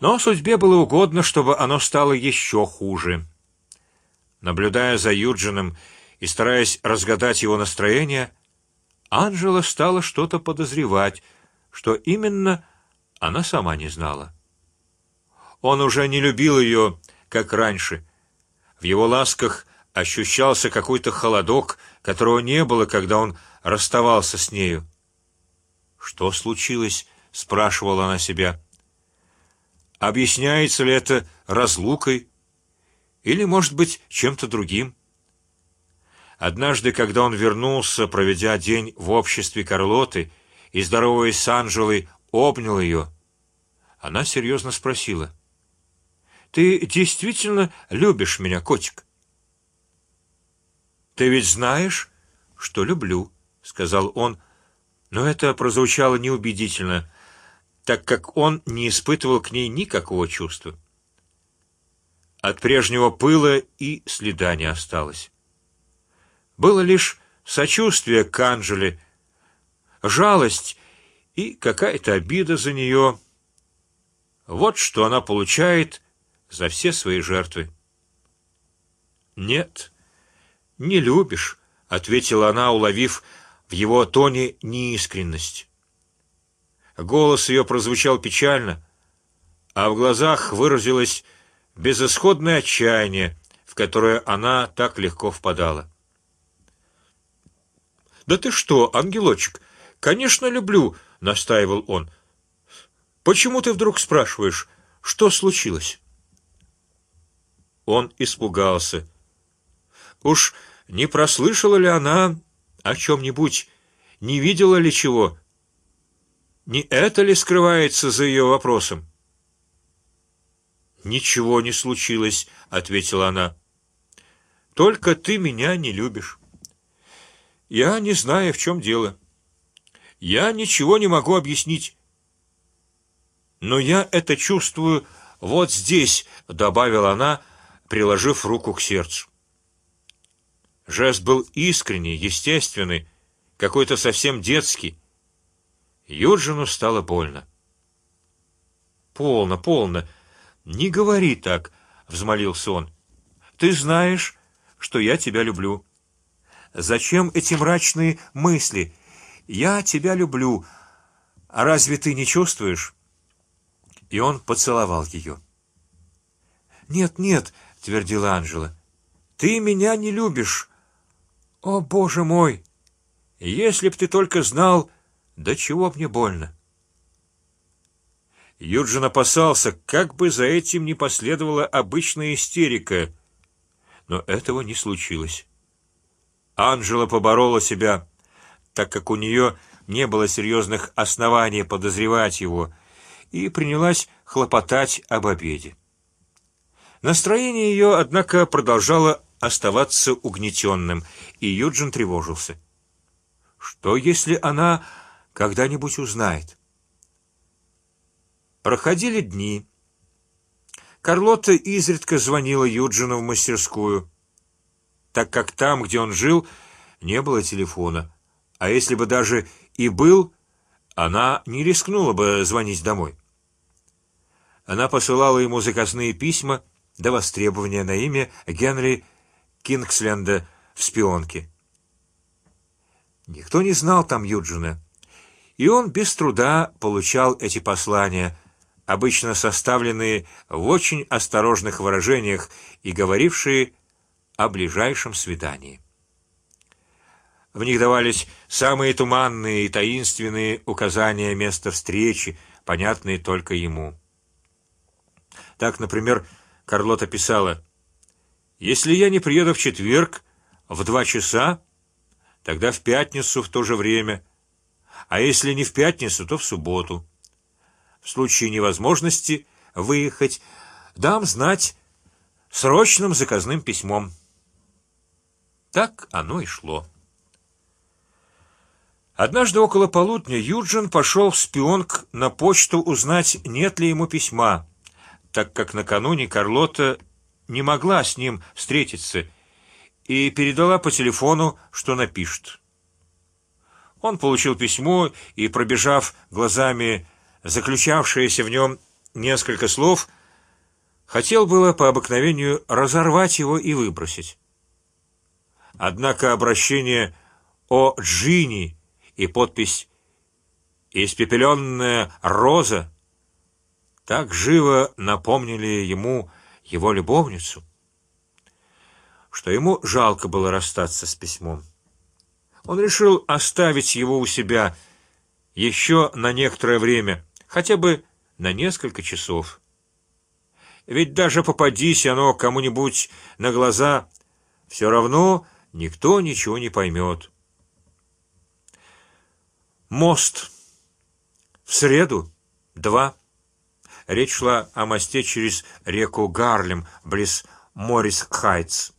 Но судьбе было угодно, чтобы оно стало еще хуже. Наблюдая за Юджином и стараясь разгадать его настроение, Анжела стала что-то подозревать, что именно она сама не знала. Он уже не любил ее, как раньше. В его ласках ощущался какой-то холодок, которого не было, когда он расставался с нею. Что случилось? спрашивала она себя. Объясняется ли это разлукой, или, может быть, чем-то другим? Однажды, когда он вернулся, проведя день в обществе Карлоты и здороваясь с Анжелой, обнял ее, она серьезно спросила: "Ты действительно любишь меня, котик?" Ты ведь знаешь, что люблю, сказал он, но это прозвучало неубедительно, так как он не испытывал к ней никакого чувства. От прежнего пыла и следа не осталось. Было лишь сочувствие к Анжеле, жалость и какая-то обида за нее. Вот что она получает за все свои жертвы. Нет, не любишь, ответила она, уловив в его тоне неискренность. Голос ее прозвучал печально, а в глазах выразилось безысходное отчаяние, в которое она так легко впадала. Да ты что, ангелочек? Конечно, люблю, настаивал он. Почему ты вдруг спрашиваешь, что случилось? Он испугался. Уж не прослышала ли она о чем-нибудь, не видела ли чего? Не это ли скрывается за ее вопросом? Ничего не случилось, ответила она. Только ты меня не любишь. Я не знаю, в чем дело. Я ничего не могу объяснить. Но я это чувствую вот здесь, добавила она, приложив руку к сердцу. Жест был искренний, естественный, какой-то совсем детский. Юджину стало больно. Полно, полно, не говори так, взмолился он. Ты знаешь, что я тебя люблю. Зачем эти мрачные мысли? Я тебя люблю. А разве ты не чувствуешь? И он поцеловал ее. Нет, нет, твердила Анжела, ты меня не любишь. О, боже мой! Если б ты только знал, до чего мне больно. Юджин опасался, как бы за этим не последовала обычная истерика, но этого не случилось. Анжела поборола себя, так как у нее не было серьезных оснований подозревать его, и принялась хлопотать об обеде. Настроение ее, однако, продолжало оставаться угнетенным, и Юджин тревожился. Что, если она когда-нибудь узнает? Проходили дни. Карлота изредка звонила Юджину в мастерскую, так как там, где он жил, не было телефона, а если бы даже и был, она не рискнула бы звонить домой. Она посылала ему заказные письма до востребования на имя Генри Кингсленда в шпионке. Никто не знал там Юджина, и он без труда получал эти послания, обычно составленные в очень осторожных выражениях и говорившие о ближайшем свидании. В них давались самые туманные и таинственные указания места встречи, понятные только ему. Так, например, Карлота писала: если я не приеду в четверг в два часа, тогда в пятницу в то же время, а если не в пятницу, то в субботу. В случае невозможности выехать, дам знать срочным заказным письмом. Так оно и шло. Однажды около полудня Юджин пошел в Спионг на почту узнать, нет ли ему письма, так как накануне Карлота не могла с ним встретиться и передала по телефону, что напишет. Он получил письмо и, пробежав глазами заключавшееся в нем несколько слов, хотел было по обыкновению разорвать его и выбросить. Однако обращение о Джинни и подпись «Испепеленная роза» так живо напомнили ему его любовницу, что ему жалко было расстаться с письмом. Он решил оставить его у себя еще на некоторое время, хотя бы на несколько часов. Ведь даже попадись оно кому-нибудь на глаза, все равно никто ничего не поймет. Мост в среду два. Речь шла о мосте через реку Гарлем близ Морис Хайтс.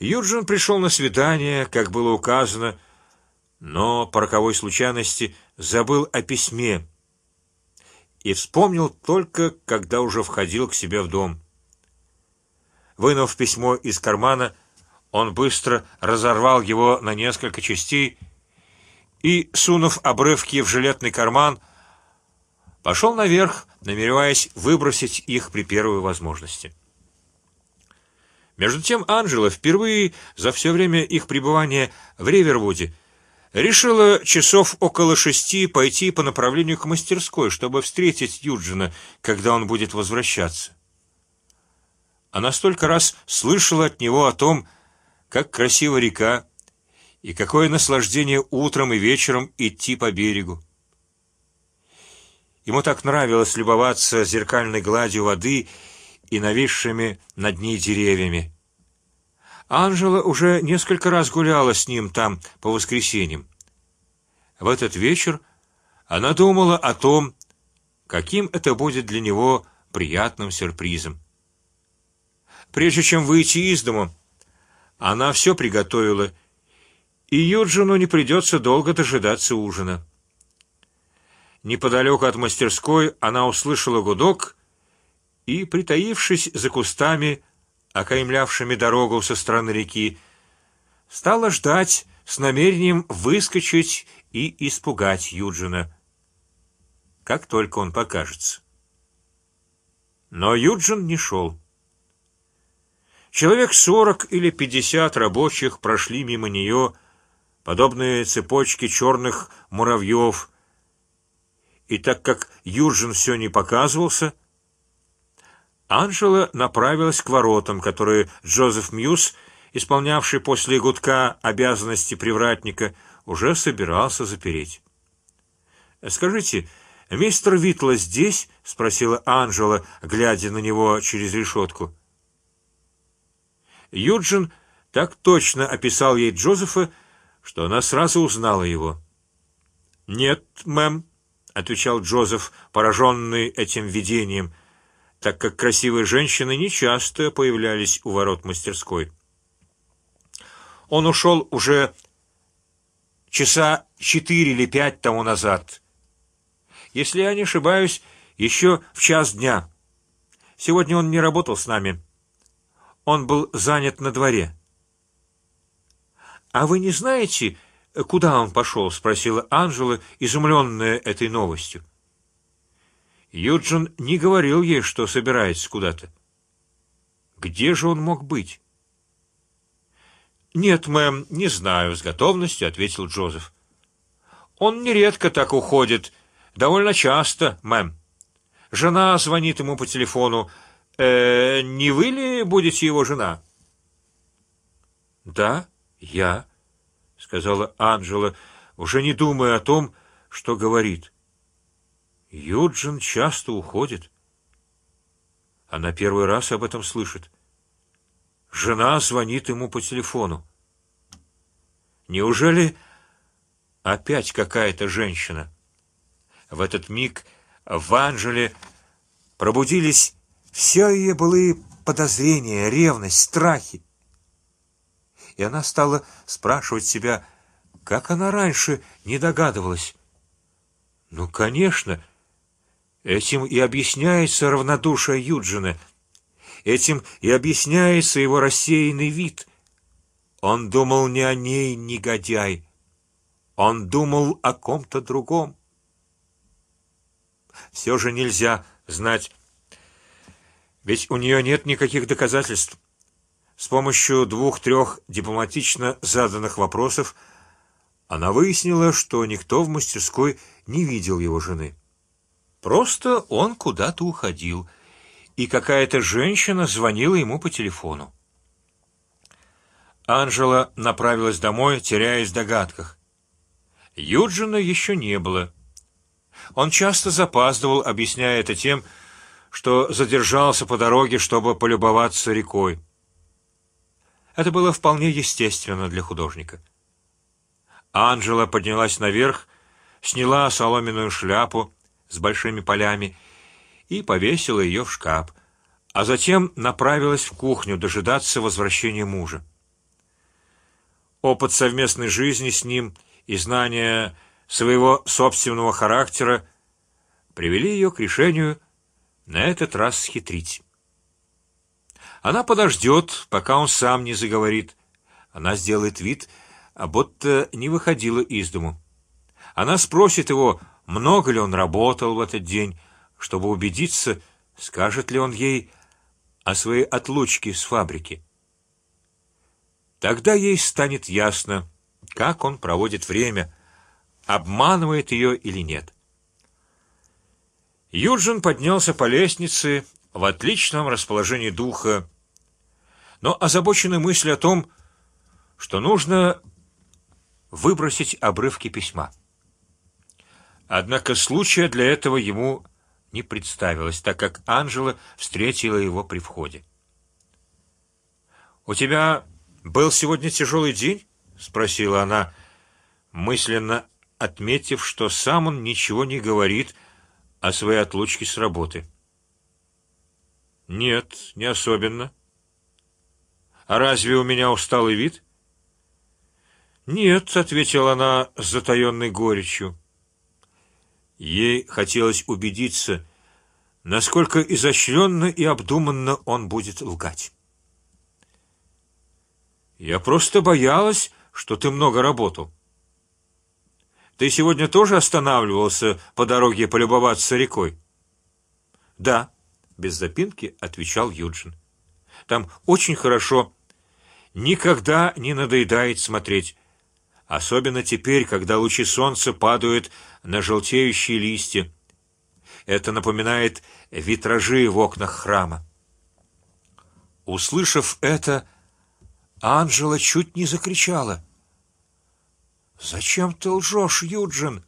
Юджин пришел на свидание, как было указано, но по роковой случайности забыл о письме и вспомнил только, когда уже входил к себе в дом. Вынув письмо из кармана, он быстро разорвал его на несколько частей и, сунув обрывки в жилетный карман, пошел наверх, намереваясь выбросить их при первой возможности. Между тем Анжела впервые за все время их пребывания в Ривервуде решила часов около шести пойти по направлению к мастерской, чтобы встретить Юджина, когда он будет возвращаться. Она столько раз слышала от него о том, как красива река, и какое наслаждение утром и вечером идти по берегу. Ему так нравилось любоваться зеркальной гладью воды и нависшими над ней деревьями. Анжела уже несколько раз гуляла с ним там по воскресеньям. В этот вечер она думала о том, каким это будет для него приятным сюрпризом. Прежде чем выйти из дома, она все приготовила и Юджину не придется долго дожидаться ужина. Неподалеку от мастерской она услышала гудок и, притаившись за кустами, окаймлявшими дорогу со стороны реки, стала ждать с намерением выскочить и испугать Юджина, как только он покажется. Но Юджин не шел. Человек сорок или пятьдесят рабочих прошли мимо нее подобные цепочки черных муравьев. И так как Юджин все не показывался, Анжела направилась к воротам, которые Джозеф Мьюз, исполнявший после гудка обязанности привратника, уже собирался запереть. Скажите, мистер Витла здесь? – спросила Анжела, глядя на него через решетку. Юджин так точно описал ей Джозефа, что она сразу узнала его. Нет, мэм, отвечал Джозеф, пораженный этим видением, так как красивые женщины не часто появлялись у ворот мастерской. Он ушел уже часа четыре или пять тому назад. Если я не ошибаюсь, еще в час дня. Сегодня он не работал с нами. Он был занят на дворе. А вы не знаете, куда он пошел? – спросила Анжела, изумленная этой новостью. Юджин не говорил ей, что собирается куда-то. Где же он мог быть? Нет, мэм, не знаю, с готовностью ответил Джозеф. Он нередко так уходит, довольно часто, мэм. Жена звонит ему по телефону. Э, не вы ли будете его жена? Да. Я, сказала Анжела, уже не думая о том, что говорит. Юджин часто уходит. Она первый раз об этом слышит. Жена звонит ему по телефону. Неужели опять какая-то женщина? В этот миг в Анжеле пробудились все ее былые подозрения, ревность, страхи и она стала спрашивать себя, как она раньше не догадывалась. Ну, конечно, этим и объясняется равнодушие Юджина, этим и объясняется его рассеянный вид. Он думал не о ней, негодяй, он думал о ком-то другом. все же нельзя знать, ведь у нее нет никаких доказательств. С помощью двух-трех дипломатично заданных вопросов она выяснила, что никто в мастерской не видел его жены. Просто он куда-то уходил, и какая-то женщина звонила ему по телефону. Анжела направилась домой, теряясь в догадках. Юджина еще не было. Он часто запаздывал, объясняя это тем, что задержался по дороге, чтобы полюбоваться рекой. Это было вполне естественно для художника. Анжела поднялась наверх, сняла соломенную шляпу с большими полями и повесила ее в шкаф, а затем направилась в кухню дожидаться возвращения мужа. Опыт совместной жизни с ним и знание своего собственного характера привели ее к решению на этот раз схитрить. Она подождет, пока он сам не заговорит. Она сделает вид, а будто не выходила из дому. Она спросит его, много ли он работал в этот день, чтобы убедиться, скажет ли он ей о своей отлучке с фабрики. Тогда ей станет ясно, как он проводит время, обманывает ее или нет. Юджин поднялся по лестнице в отличном расположении духа, но озабоченный мыслью о том, что нужно выбросить обрывки письма. Однако случая для этого ему не представилось, так как Анжела встретила его при входе. У тебя был сегодня тяжелый день? – спросила она, мысленно отметив, что сам он ничего не говорит о своей отлучке с работы. Нет, не особенно. А разве у меня усталый вид? Нет, ответила она с затаенной горечью. Ей хотелось убедиться, насколько изощренно и обдуманно он будет лгать. Я просто боялась, что ты много работал. Ты сегодня тоже останавливался по дороге полюбоваться рекой? Да, без запинки отвечал Юджин. Там очень хорошо. Никогда не надоедает смотреть, особенно теперь, когда лучи солнца падают на желтеющие листья. Это напоминает витражи в окнах храма. Услышав это, Анжела чуть не закричала. Зачем ты лжешь, Юджин?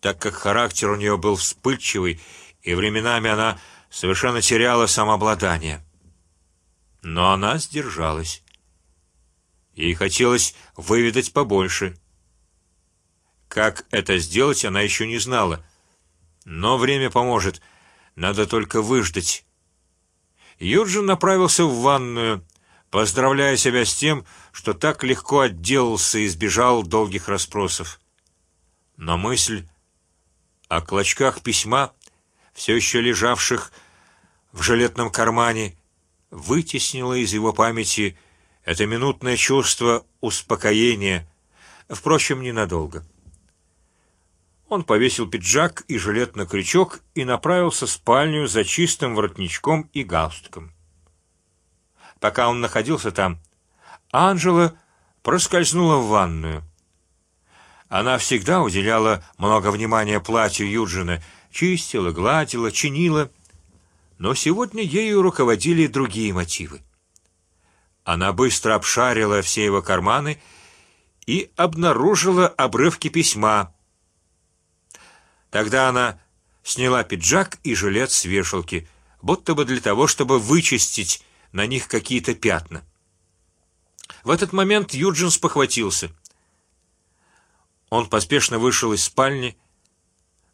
Так как характер у нее был вспыльчивый и временами она совершенно теряла самообладание, но она сдержалась. Ей хотелось выведать побольше. Как это сделать, она еще не знала, но время поможет. Надо только выждать. Юджин направился в ванную поздравляя себя с тем, что так легко отделался и избежал долгих расспросов. Но мысль о клочках письма, все еще лежавших в жилетном кармане, вытеснила из его памяти это минутное чувство успокоения, впрочем, ненадолго. Он повесил пиджак и жилет на крючок и направился в спальню за чистым воротничком и галстуком. Пока он находился там, Анжела проскользнула в ванную. Она всегда уделяла много внимания платью Юджина, чистила, гладила, чинила, но сегодня ею руководили другие мотивы. Она быстро обшарила все его карманы и обнаружила обрывки письма. Тогда она сняла пиджак и жилет с вешалки, будто бы для того, чтобы вычистить на них какие-то пятна. В этот момент Юджин спохватился. Он поспешно вышел из спальни,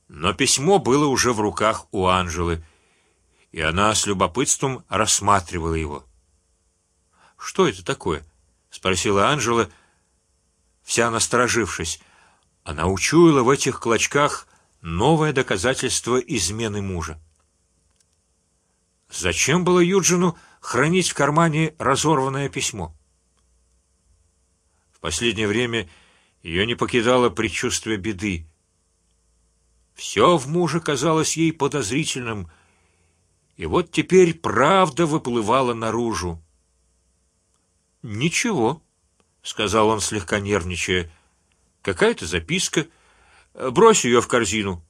но письмо было уже в руках у Анжелы, и она с любопытством рассматривала его. Что это такое? – спросила Анжела, вся насторожившись. Она учуяла в этих клочках новое доказательство измены мужа. Зачем было Юджину хранить в кармане разорванное письмо? В последнее время ее не покидало предчувствие беды. Все в муже казалось ей подозрительным, и вот теперь правда выплывала наружу. Ничего, сказал он слегка нервничая. Какая-то записка. Брось ее в корзину.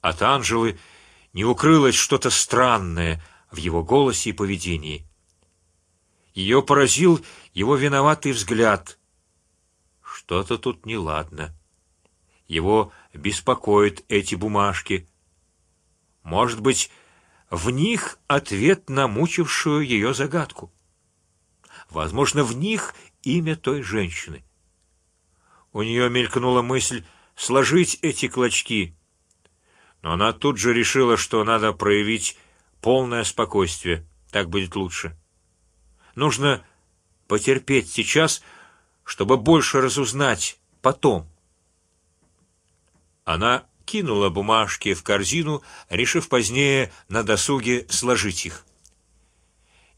От Анжелы не укрылось что-то странное в его голосе и поведении. Ее поразил его виноватый взгляд. Что-то тут неладно. Его беспокоят эти бумажки. Может быть, в них ответ на мучившую ее загадку. Возможно, в них имя той женщины. У нее мелькнула мысль сложить эти клочки, но она тут же решила, что надо проявить полное спокойствие. Так будет лучше. Нужно потерпеть сейчас, чтобы больше разузнать потом. Она кинула бумажки в корзину, решив позднее на досуге сложить их.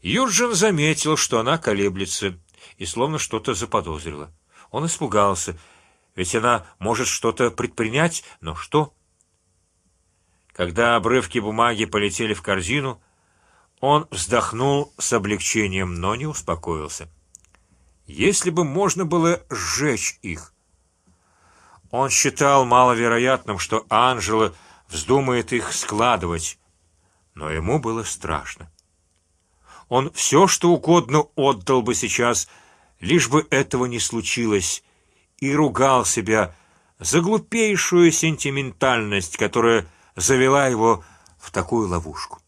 Юрджин заметил, что она колеблется и словно что-то заподозрила. Он испугался, ведь она может что-то предпринять, но что? Когда обрывки бумаги полетели в корзину, он вздохнул с облегчением, но не успокоился. Если бы можно было сжечь их, он считал маловероятным, что Анжела вздумает их складывать, но ему было страшно. Он все, что угодно отдал бы сейчас, лишь бы этого не случилось, и ругал себя за глупейшую сентиментальность, которая завела его в такую ловушку.